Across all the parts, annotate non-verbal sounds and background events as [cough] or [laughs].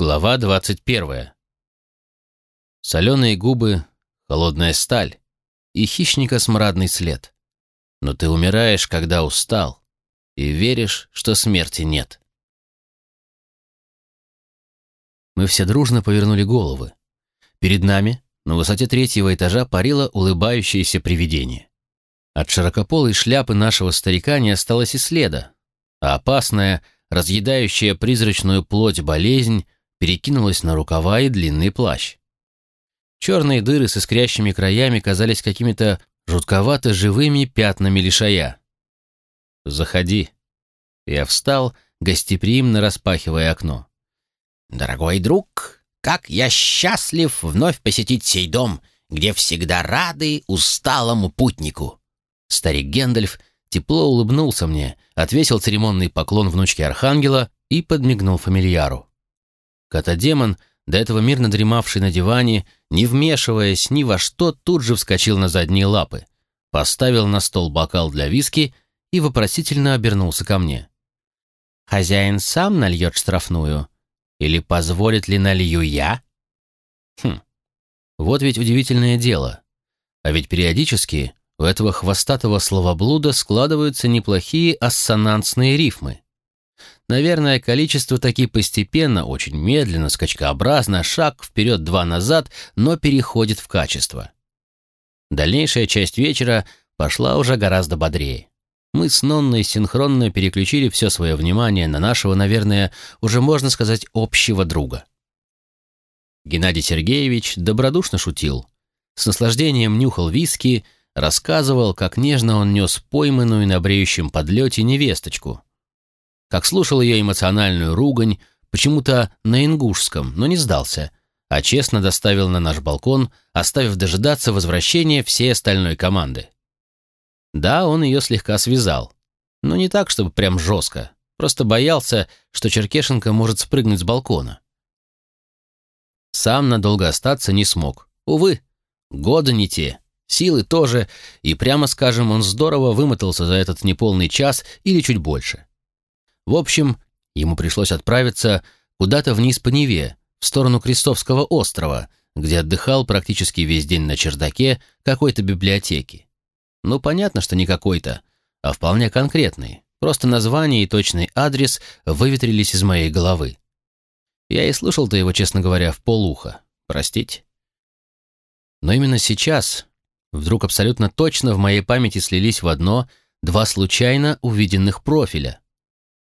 Глава двадцать первая. Соленые губы, холодная сталь и хищника смрадный след. Но ты умираешь, когда устал, и веришь, что смерти нет. Мы все дружно повернули головы. Перед нами, на высоте третьего этажа, парило улыбающееся привидение. От широкополой шляпы нашего старика не осталось и следа, а опасная, разъедающая призрачную плоть болезнь перекинулась на рукава и длинный плащ. Черные дыры с искрящими краями казались какими-то жутковато живыми пятнами лишая. «Заходи». Я встал, гостеприимно распахивая окно. «Дорогой друг, как я счастлив вновь посетить сей дом, где всегда рады усталому путнику!» Старик Гендальф тепло улыбнулся мне, отвесил церемонный поклон внучке Архангела и подмигнул фамильяру. Кота-демон, до этого мирно дремавший на диване, не вмешиваясь ни во что, тут же вскочил на задние лапы, поставил на стол бокал для виски и вопросительно обернулся ко мне. «Хозяин сам нальет штрафную? Или позволит ли налью я?» Хм, вот ведь удивительное дело. А ведь периодически у этого хвостатого словоблуда складываются неплохие ассонансные рифмы. Наверное, количество таки постепенно, очень медленно, скачкообразно, шаг вперед, два назад, но переходит в качество. Дальнейшая часть вечера пошла уже гораздо бодрее. Мы с Нонной синхронно переключили все свое внимание на нашего, наверное, уже можно сказать, общего друга. Геннадий Сергеевич добродушно шутил. С наслаждением нюхал виски, рассказывал, как нежно он нес пойманную на бреющем подлете невесточку, как слушал ее эмоциональную ругань, почему-то на ингушском, но не сдался, а честно доставил на наш балкон, оставив дожидаться возвращения всей остальной команды. Да, он ее слегка связал, но не так, чтобы прям жестко, просто боялся, что Черкешенко может спрыгнуть с балкона. Сам надолго остаться не смог. Увы, годы не те, силы тоже, и, прямо скажем, он здорово вымотался за этот неполный час или чуть больше. В общем, ему пришлось отправиться куда-то вниз по Неве, в сторону Крестовского острова, где отдыхал практически весь день на чердаке какой-то библиотеки. Ну, понятно, что не какой-то, а вполне конкретный. Просто название и точный адрес выветрились из моей головы. Я и слышал-то его, честно говоря, в полуха. Простите. Но именно сейчас вдруг абсолютно точно в моей памяти слились в одно два случайно увиденных профиля.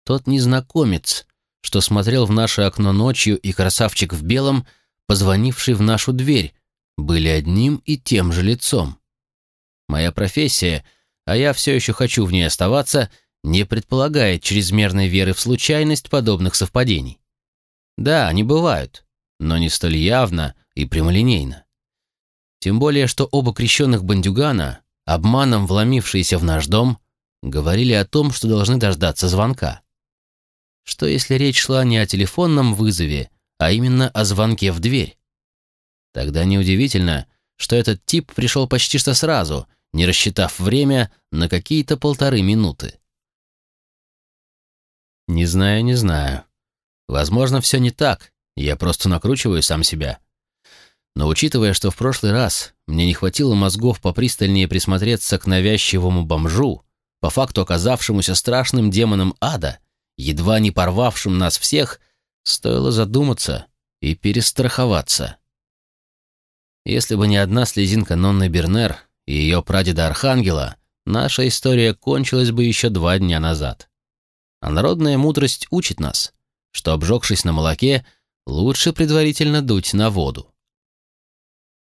Тот незнакомец, что смотрел в наше окно ночью, и красавчик в белом, позвонивший в нашу дверь, были одним и тем же лицом. Моя профессия, а я все еще хочу в ней оставаться, не предполагает чрезмерной веры в случайность подобных совпадений. Да, они бывают, но не столь явно и прямолинейно. Тем более, что оба крещенных бандюгана, обманом вломившиеся в наш дом, говорили о том, что должны дождаться звонка. Что если речь шла не о телефонном вызове, а именно о звонке в дверь? Тогда неудивительно, что этот тип пришел почти что сразу, не рассчитав время на какие-то полторы минуты. Не знаю, не знаю. Возможно, все не так, я просто накручиваю сам себя. Но учитывая, что в прошлый раз мне не хватило мозгов попристальнее присмотреться к навязчивому бомжу, по факту оказавшемуся страшным демоном ада, едва не порвавшим нас всех, стоило задуматься и перестраховаться. Если бы не одна слезинка Нонны Бернер и ее прадеда Архангела, наша история кончилась бы еще два дня назад. А народная мудрость учит нас, что, обжегшись на молоке, лучше предварительно дуть на воду.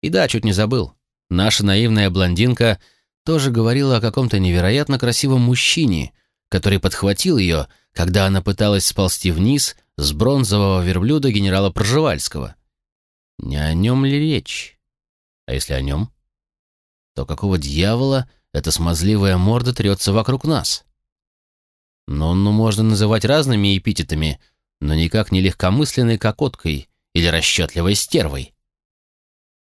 И да, чуть не забыл. Наша наивная блондинка тоже говорила о каком-то невероятно красивом мужчине, который подхватил ее когда она пыталась сползти вниз с бронзового верблюда генерала Пржевальского. Не о нем ли речь? А если о нем? То какого дьявола эта смазливая морда трется вокруг нас? Нонну можно называть разными эпитетами, но никак не легкомысленной кокоткой или расчетливой стервой.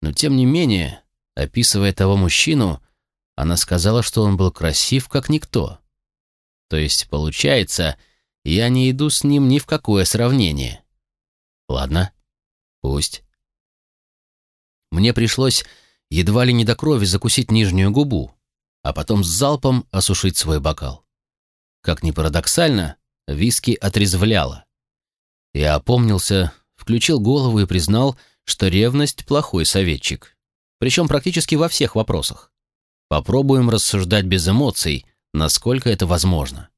Но тем не менее, описывая того мужчину, она сказала, что он был красив, как никто. То есть, получается, я не иду с ним ни в какое сравнение. Ладно, пусть. Мне пришлось едва ли не до крови закусить нижнюю губу, а потом с залпом осушить свой бокал. Как ни парадоксально, виски отрезвляло. Я опомнился, включил голову и признал, что ревность – плохой советчик. Причем практически во всех вопросах. Попробуем рассуждать без эмоций, насколько это возможно.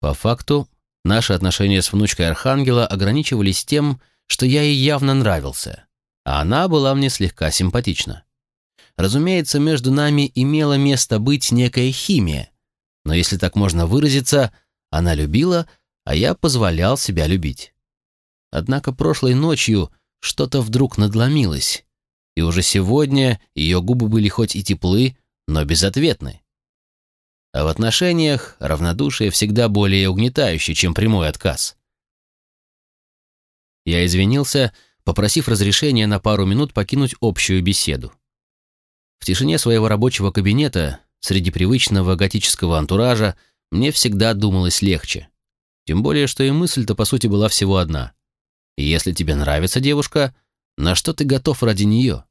По факту, наши отношения с внучкой Архангела ограничивались тем, что я ей явно нравился, а она была мне слегка симпатична. Разумеется, между нами имела место быть некая химия, но если так можно выразиться, она любила, а я позволял себя любить. Однако прошлой ночью что-то вдруг надломилось, и уже сегодня ее губы были хоть и теплы, но безответны. А в отношениях равнодушие всегда более угнетающее, чем прямой отказ. Я извинился, попросив разрешения на пару минут покинуть общую беседу. В тишине своего рабочего кабинета, среди привычного готического антуража, мне всегда думалось легче. Тем более, что и мысль-то по сути была всего одна. Если тебе нравится девушка, на что ты готов ради нее?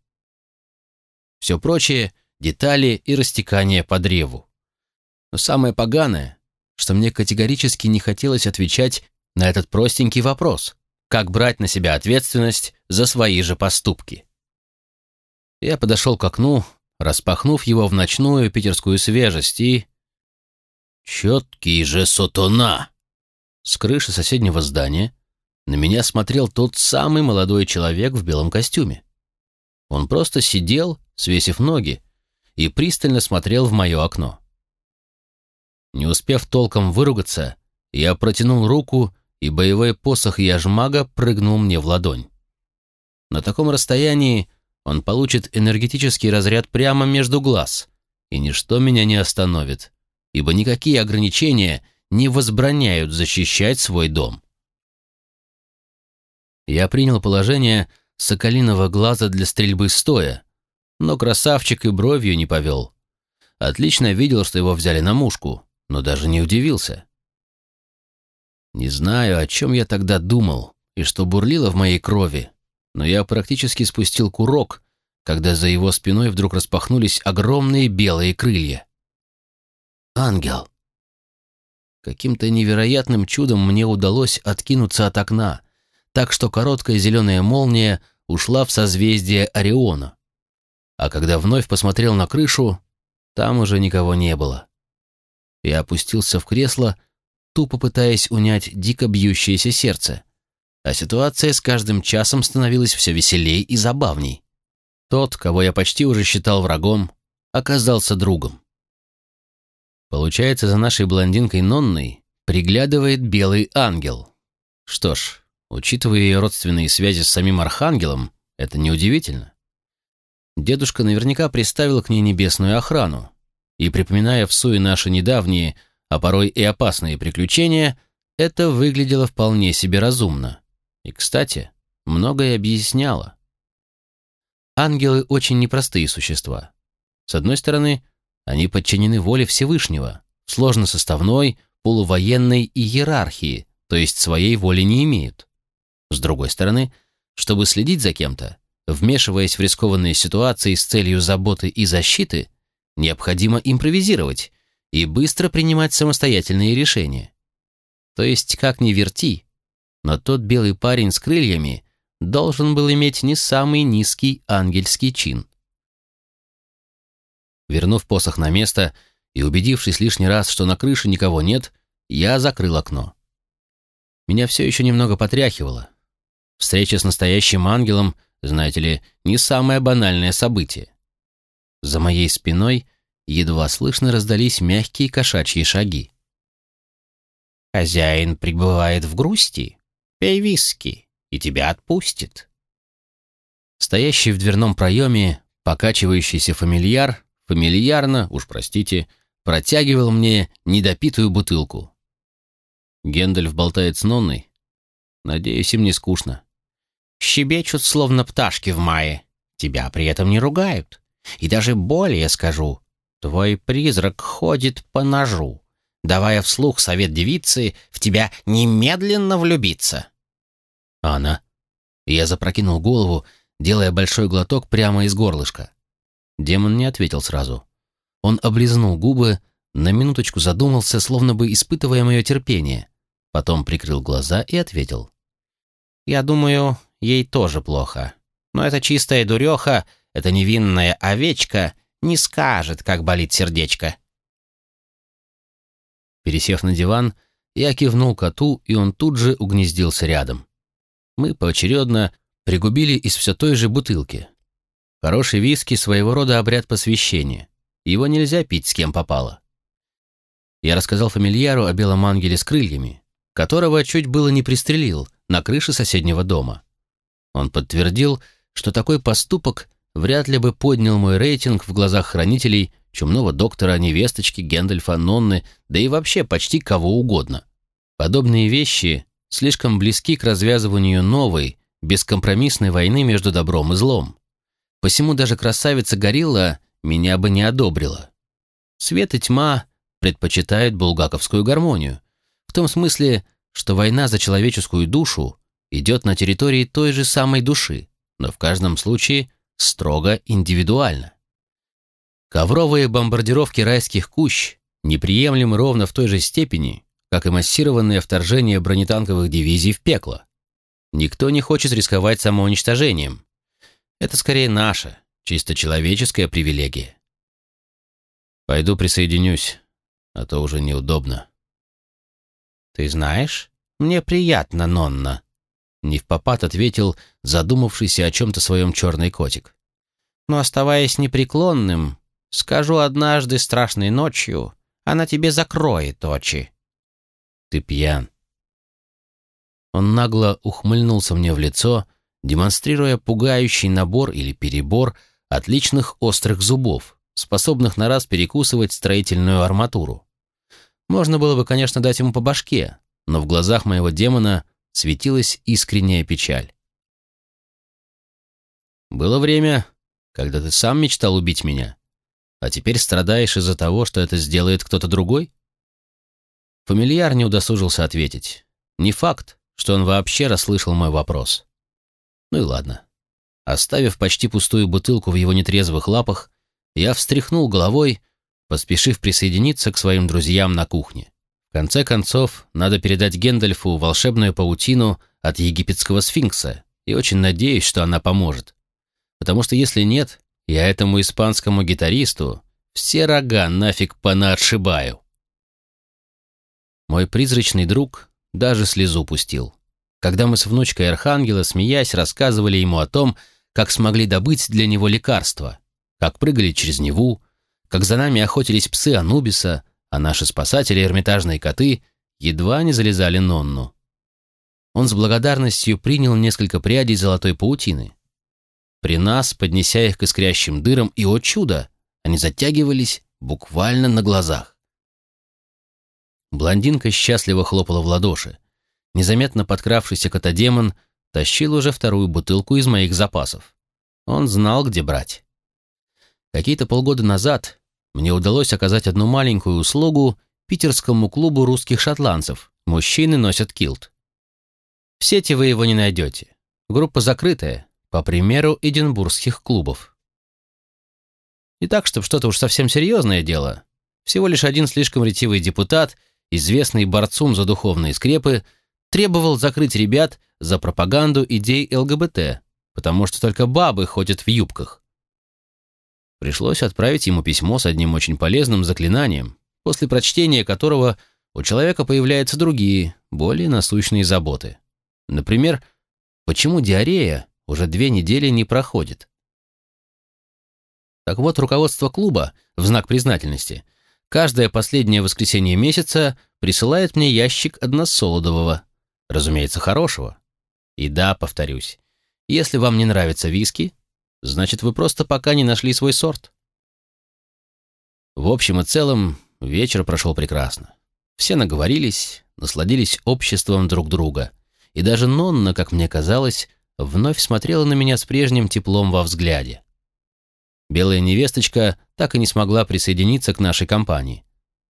Все прочее — детали и растекание по древу. Но самое поганое, что мне категорически не хотелось отвечать на этот простенький вопрос, как брать на себя ответственность за свои же поступки. Я подошел к окну, распахнув его в ночную питерскую свежесть и... Четкий же сатана! С крыши соседнего здания на меня смотрел тот самый молодой человек в белом костюме. Он просто сидел, свесив ноги, и пристально смотрел в мое окно. Не успев толком выругаться, я протянул руку, и боевой посох яжмага прыгнул мне в ладонь. На таком расстоянии он получит энергетический разряд прямо между глаз, и ничто меня не остановит, ибо никакие ограничения не возбраняют защищать свой дом. Я принял положение соколиного глаза для стрельбы стоя, но красавчик и бровью не повел. Отлично видел, что его взяли на мушку, но даже не удивился. Не знаю, о чем я тогда думал и что бурлило в моей крови, но я практически спустил курок, когда за его спиной вдруг распахнулись огромные белые крылья. Ангел. Каким-то невероятным чудом мне удалось откинуться от окна, так что короткая зеленая молния ушла в созвездие Ориона. А когда вновь посмотрел на крышу, там уже никого не было. Я опустился в кресло, тупо пытаясь унять дико бьющееся сердце. А ситуация с каждым часом становилась все веселей и забавней. Тот, кого я почти уже считал врагом, оказался другом. Получается, за нашей блондинкой Нонной приглядывает белый ангел. Что ж, учитывая ее родственные связи с самим Архангелом, это неудивительно. Дедушка наверняка приставил к ней небесную охрану, и, припоминая в суе наши недавние, а порой и опасные приключения, это выглядело вполне себе разумно. И, кстати, многое объясняло. Ангелы очень непростые существа. С одной стороны, они подчинены воле Всевышнего, сложносоставной, полувоенной иерархии, то есть своей воли не имеют. С другой стороны, чтобы следить за кем-то, вмешиваясь в рискованные ситуации с целью заботы и защиты, необходимо импровизировать и быстро принимать самостоятельные решения. То есть, как ни верти, но тот белый парень с крыльями должен был иметь не самый низкий ангельский чин. Вернув посох на место и убедившись лишний раз, что на крыше никого нет, я закрыл окно. Меня все еще немного потряхивало. Встреча с настоящим ангелом, знаете ли, не самое банальное событие. За моей спиной едва слышно раздались мягкие кошачьи шаги. «Хозяин пребывает в грусти. Пей виски, и тебя отпустит». Стоящий в дверном проеме, покачивающийся фамильяр, фамильярно, уж простите, протягивал мне недопитую бутылку. Гендальф болтает с Нонной. Надеюсь, им не скучно. Щебечут, словно пташки в мае. Тебя при этом не ругают. И даже более скажу. Твой призрак ходит по ножу, давая вслух совет девицы в тебя немедленно влюбиться. Она? Я запрокинул голову, делая большой глоток прямо из горлышка. Демон не ответил сразу. Он облизнул губы, на минуточку задумался, словно бы испытывая мое терпение. Потом прикрыл глаза и ответил. «Я думаю, ей тоже плохо. Но эта чистая дуреха, эта невинная овечка не скажет, как болит сердечко». Пересев на диван, я кивнул коту, и он тут же угнездился рядом. Мы поочередно пригубили из все той же бутылки. Хороший виски — своего рода обряд посвящения. Его нельзя пить с кем попало. Я рассказал фамильяру о белом ангеле с крыльями, которого чуть было не пристрелил на крыше соседнего дома. Он подтвердил, что такой поступок вряд ли бы поднял мой рейтинг в глазах хранителей чумного доктора, невесточки, Гэндальфа, Нонны, да и вообще почти кого угодно. Подобные вещи слишком близки к развязыванию новой, бескомпромиссной войны между добром и злом. Посему даже красавица Горилла меня бы не одобрила. Свет и тьма предпочитают булгаковскую гармонию, в том смысле, что война за человеческую душу идет на территории той же самой души, но в каждом случае строго индивидуально. Ковровые бомбардировки райских кущ неприемлемы ровно в той же степени, как и массированное вторжение бронетанковых дивизий в пекло. Никто не хочет рисковать самоуничтожением. Это скорее наша, чисто человеческая привилегия. Пойду присоединюсь, а то уже неудобно. «Ты знаешь, мне приятно, Нонна», — не в попад ответил задумавшийся о чем-то своем черный котик. «Но оставаясь непреклонным, скажу однажды страшной ночью, она тебе закроет очи». «Ты пьян». Он нагло ухмыльнулся мне в лицо, демонстрируя пугающий набор или перебор отличных острых зубов, способных на раз перекусывать строительную арматуру. Можно было бы, конечно, дать ему по башке, но в глазах моего демона светилась искренняя печаль. Было время, когда ты сам мечтал убить меня, а теперь страдаешь из-за того, что это сделает кто-то другой? Фамильяр не удосужился ответить. Не факт, что он вообще расслышал мой вопрос. Ну и ладно. Оставив почти пустую бутылку в его нетрезвых лапах, я встряхнул головой поспешив присоединиться к своим друзьям на кухне. Конце концов, надо передать Гендальфу волшебную паутину от египетского сфинкса, и очень надеюсь, что она поможет. Потому что если нет, я этому испанскому гитаристу все рога нафиг понаотшибаю. Мой призрачный друг даже слезу пустил. Когда мы с внучкой Архангела, смеясь, рассказывали ему о том, как смогли добыть для него лекарства, как прыгали через Неву, как за нами охотились псы Анубиса, а наши спасатели, эрмитажные коты, едва не залезали Нонну. Он с благодарностью принял несколько прядей золотой паутины. При нас, поднеся их к искрящим дырам, и, о чудо, они затягивались буквально на глазах. Блондинка счастливо хлопала в ладоши. Незаметно подкравшийся котодемон тащил уже вторую бутылку из моих запасов. Он знал, где брать. Какие-то полгода назад мне удалось оказать одну маленькую услугу питерскому клубу русских шотландцев. Мужчины носят килт. В сети вы его не найдете. Группа закрытая, по примеру эдинбургских клубов. И так, чтобы что-то уж совсем серьезное дело, всего лишь один слишком ретивый депутат, известный борцом за духовные скрепы, требовал закрыть ребят за пропаганду идей ЛГБТ, потому что только бабы ходят в юбках. Пришлось отправить ему письмо с одним очень полезным заклинанием, после прочтения которого у человека появляются другие, более насущные заботы. Например, почему диарея уже две недели не проходит? Так вот, руководство клуба, в знак признательности, каждое последнее воскресенье месяца присылает мне ящик односолодового, разумеется, хорошего. И да, повторюсь, если вам не нравится виски, Значит, вы просто пока не нашли свой сорт. В общем и целом, вечер прошел прекрасно. Все наговорились, насладились обществом друг друга. И даже Нонна, как мне казалось, вновь смотрела на меня с прежним теплом во взгляде. Белая невесточка так и не смогла присоединиться к нашей компании.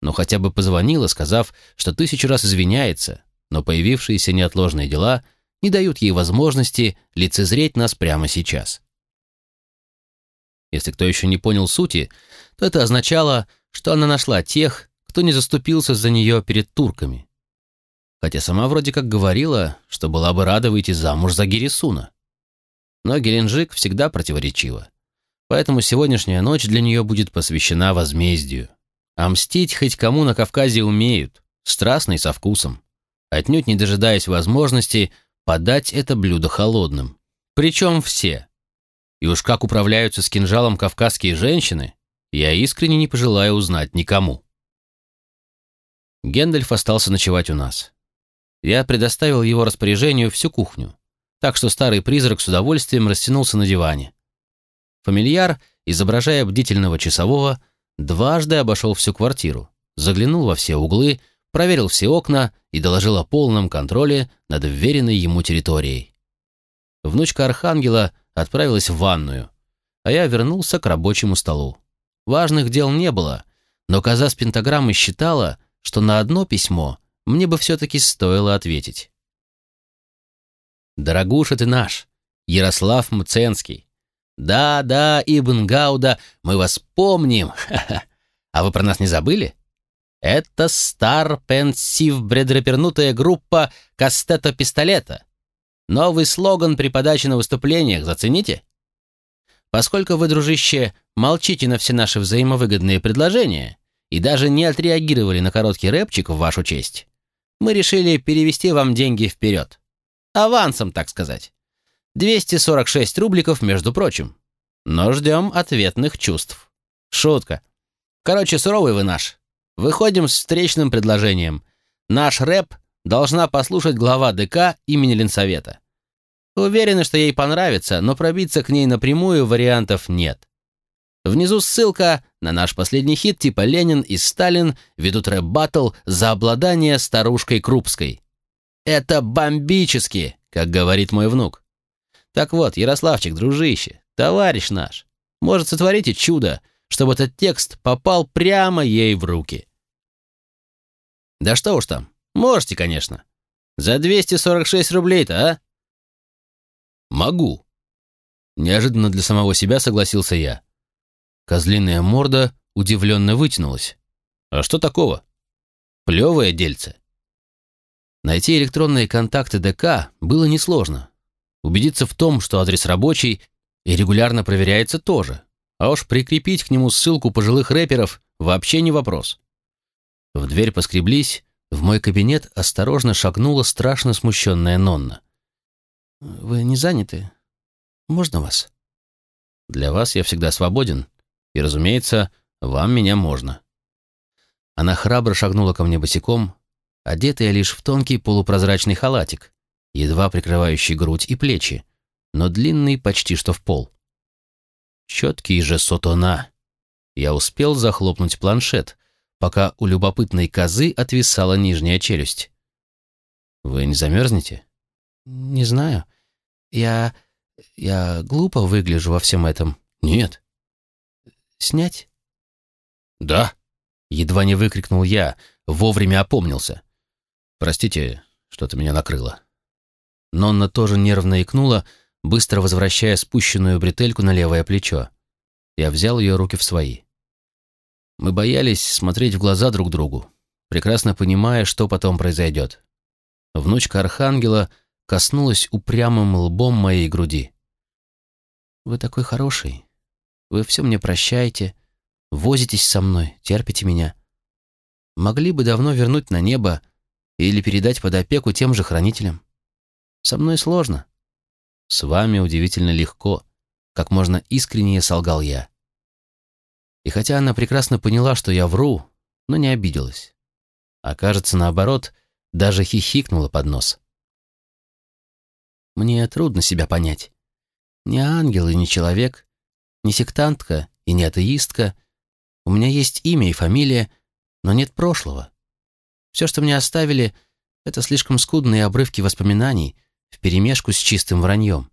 Но хотя бы позвонила, сказав, что тысячу раз извиняется, но появившиеся неотложные дела не дают ей возможности лицезреть нас прямо сейчас. Если кто еще не понял сути, то это означало, что она нашла тех, кто не заступился за нее перед турками. Хотя сама вроде как говорила, что была бы рада выйти замуж за Гирисуна. Но Геленджик всегда противоречива. Поэтому сегодняшняя ночь для нее будет посвящена возмездию. А мстить хоть кому на Кавказе умеют, страстно и со вкусом, отнюдь не дожидаясь возможности подать это блюдо холодным. Причем все. И уж как управляются с кинжалом кавказские женщины, я искренне не пожелаю узнать никому. Гендальф остался ночевать у нас. Я предоставил его распоряжению всю кухню, так что старый призрак с удовольствием растянулся на диване. Фамильяр, изображая бдительного часового, дважды обошел всю квартиру, заглянул во все углы, проверил все окна и доложил о полном контроле над вверенной ему территорией. Внучка Архангела отправилась в ванную, а я вернулся к рабочему столу. Важных дел не было, но коза с пентаграммой считала, что на одно письмо мне бы все-таки стоило ответить. «Дорогуша ты наш, Ярослав Мценский. Да, да, Ибн Гауда, мы вас помним. [laughs] А вы про нас не забыли? Это стар пенсив бредропернутая группа Кастета Пистолета. Новый слоган при подаче на выступлениях, зацените? Поскольку вы, дружище, молчите на все наши взаимовыгодные предложения и даже не отреагировали на короткий рэпчик в вашу честь, мы решили перевести вам деньги вперед. Авансом, так сказать. 246 рубликов, между прочим. Но ждем ответных чувств. Шутка. Короче, суровый вы наш. Выходим с встречным предложением. Наш рэп должна послушать глава ДК имени Ленсовета. Уверены, что ей понравится, но пробиться к ней напрямую вариантов нет. Внизу ссылка на наш последний хит типа «Ленин» и «Сталин» ведут рэп-баттл за обладание старушкой Крупской. Это бомбически, как говорит мой внук. Так вот, Ярославчик, дружище, товарищ наш, может, сотворите чудо, чтобы этот текст попал прямо ей в руки. Да что уж там, можете, конечно. За 246 рублей-то, а? Могу. Неожиданно для самого себя согласился я. Козлиная морда удивленно вытянулась. А что такого? Плевое дельце. Найти электронные контакты ДК было несложно. Убедиться в том, что адрес рабочий и регулярно проверяется тоже. А уж прикрепить к нему ссылку пожилых рэперов вообще не вопрос. В дверь поскреблись, в мой кабинет осторожно шагнула страшно смущенная Нонна. «Вы не заняты? Можно вас?» «Для вас я всегда свободен, и, разумеется, вам меня можно». Она храбро шагнула ко мне босиком, одетая лишь в тонкий полупрозрачный халатик, едва прикрывающий грудь и плечи, но длинный почти что в пол. Четкий же сотона. Я успел захлопнуть планшет, пока у любопытной козы отвисала нижняя челюсть. «Вы не замерзнете?» «Не знаю. Я... я глупо выгляжу во всем этом». «Нет». «Снять?» «Да», — едва не выкрикнул я, вовремя опомнился. «Простите, что-то меня накрыло». Нонна тоже нервно икнула, быстро возвращая спущенную бретельку на левое плечо. Я взял ее руки в свои. Мы боялись смотреть в глаза друг другу, прекрасно понимая, что потом произойдет. Внучка Архангела коснулась упрямым лбом моей груди. «Вы такой хороший. Вы все мне прощаете, возитесь со мной, терпите меня. Могли бы давно вернуть на небо или передать под опеку тем же хранителям. Со мной сложно. С вами удивительно легко, как можно искреннее солгал я. И хотя она прекрасно поняла, что я вру, но не обиделась. А кажется, наоборот, даже хихикнула под нос. Мне трудно себя понять. Не ангел и не человек, не сектантка и не атеистка. У меня есть имя и фамилия, но нет прошлого. Все, что мне оставили, это слишком скудные обрывки воспоминаний, вперемешку с чистым враньем.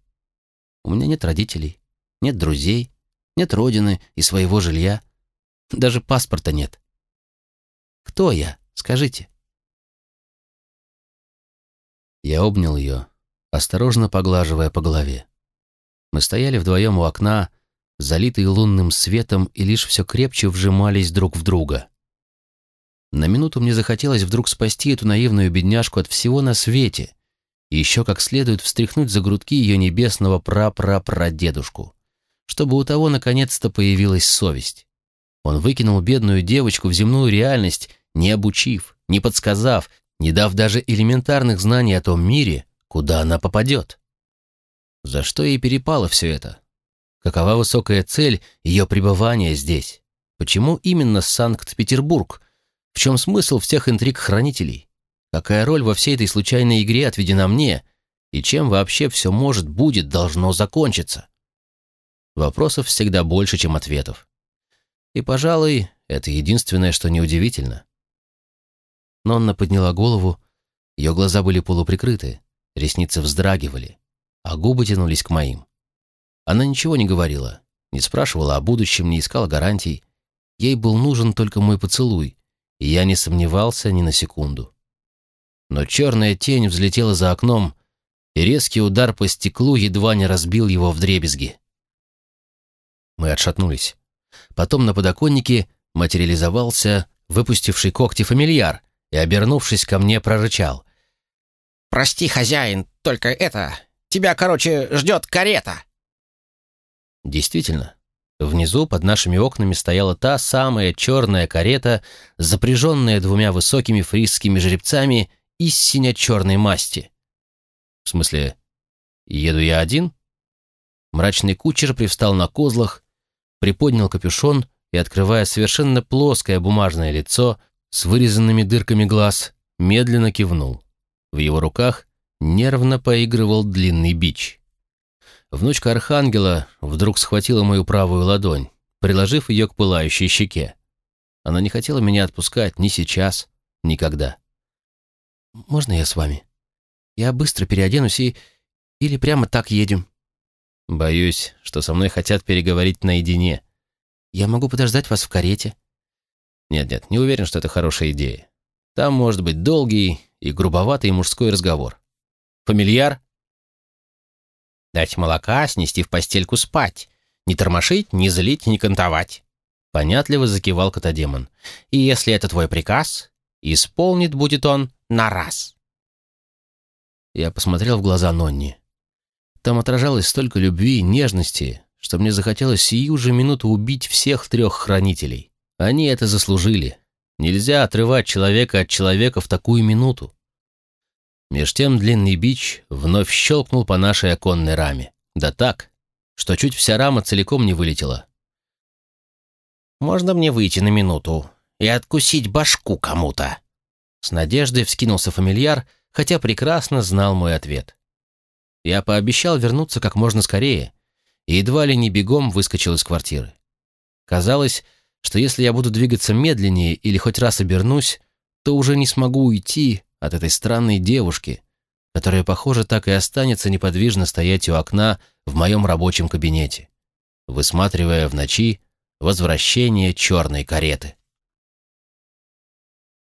У меня нет родителей, нет друзей, нет родины и своего жилья. Даже паспорта нет. Кто я, скажите? Я обнял ее, осторожно поглаживая по голове. Мы стояли вдвоем у окна, залитые лунным светом, и лишь все крепче вжимались друг в друга. На минуту мне захотелось вдруг спасти эту наивную бедняжку от всего на свете и еще как следует встряхнуть за грудки ее небесного прапрапрадедушку, чтобы у того наконец-то появилась совесть. Он выкинул бедную девочку в земную реальность, не обучив, не подсказав, не дав даже элементарных знаний о том мире, куда она попадет. За что ей перепало все это? Какова высокая цель ее пребывания здесь? Почему именно Санкт-Петербург? В чем смысл всех интриг хранителей? Какая роль во всей этой случайной игре отведена мне? И чем вообще все может, будет, должно закончиться? Вопросов всегда больше, чем ответов. И, пожалуй, это единственное, что неудивительно. Нонна подняла голову, ее глаза были полуприкрыты, ресницы вздрагивали, а губы тянулись к моим. Она ничего не говорила, не спрашивала о будущем, не искала гарантий. Ей был нужен только мой поцелуй, и я не сомневался ни на секунду. Но черная тень взлетела за окном, и резкий удар по стеклу едва не разбил его в дребезги. Мы отшатнулись. Потом на подоконнике материализовался выпустивший когти фамильяр и, обернувшись ко мне, прорычал. «Прости, хозяин, только это... Тебя, короче, ждет карета!» Действительно, внизу под нашими окнами стояла та самая черная карета, запряженная двумя высокими фрисскими жеребцами из синя-черной масти. В смысле, еду я один? Мрачный кучер привстал на козлах, приподнял капюшон и, открывая совершенно плоское бумажное лицо с вырезанными дырками глаз, медленно кивнул. В его руках нервно поигрывал длинный бич. Внучка Архангела вдруг схватила мою правую ладонь, приложив ее к пылающей щеке. Она не хотела меня отпускать ни сейчас, никогда. «Можно я с вами? Я быстро переоденусь и... Или прямо так едем?» «Боюсь, что со мной хотят переговорить наедине. Я могу подождать вас в карете». «Нет-нет, не уверен, что это хорошая идея. Там может быть долгий и грубоватый мужской разговор. Фамильяр?» «Дать молока, снести в постельку спать. Не тормошить, не злить, не кантовать». Понятливо закивал котодемон. «И если это твой приказ, исполнит будет он на раз. Я посмотрел в глаза Нонни. Там отражалось столько любви и нежности, что мне захотелось сию же минуту убить всех трех хранителей. Они это заслужили. Нельзя отрывать человека от человека в такую минуту. Меж тем длинный бич вновь щелкнул по нашей оконной раме. Да так, что чуть вся рама целиком не вылетела. «Можно мне выйти на минуту и откусить башку кому-то?» С надеждой вскинулся фамильяр, хотя прекрасно знал мой ответ. Я пообещал вернуться как можно скорее и едва ли не бегом выскочил из квартиры. Казалось, что если я буду двигаться медленнее или хоть раз обернусь, то уже не смогу уйти от этой странной девушки, которая, похоже, так и останется неподвижно стоять у окна в моем рабочем кабинете, высматривая в ночи возвращение черной кареты.